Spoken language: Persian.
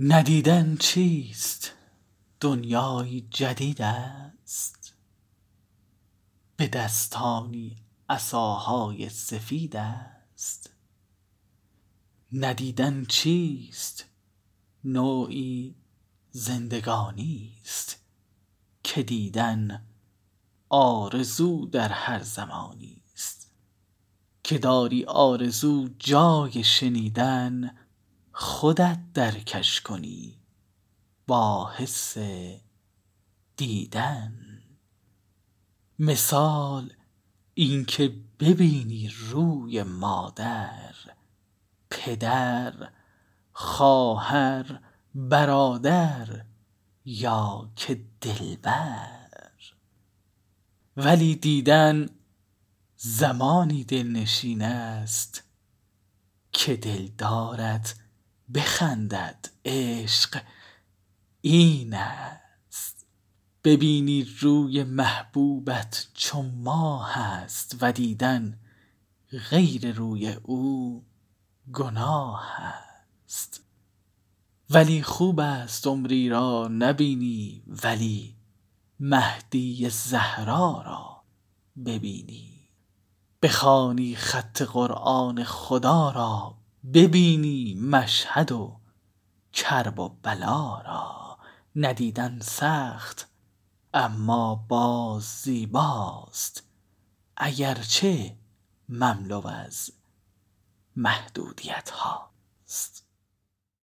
ندیدن چیست؟ دنیایی جدید است. به دستانی عصاهای سفید است. ندیدن چیست؟ نوعی زندگانی است. که دیدن آرزو در هر زمانی است. که داری آرزو جای شنیدن خودت درکش کنی با حس دیدن. مثال این که ببینی روی مادر پدر خواهر برادر یا که دلبر. ولی دیدن زمانی دلنشین است که دلدارت بخندد عشق این است. ببینی روی محبوبت چو ماه است و دیدن غیر روی او گناه است. ولی خوب است عمری را نبینی ولی مهدی زهرا را ببینی. بخوانی خط قرآن خدا را ببینی مشهد و کرب و بلا را ندیدن سخت اما باز زیباست اگر چه مملو از محدودیت هاست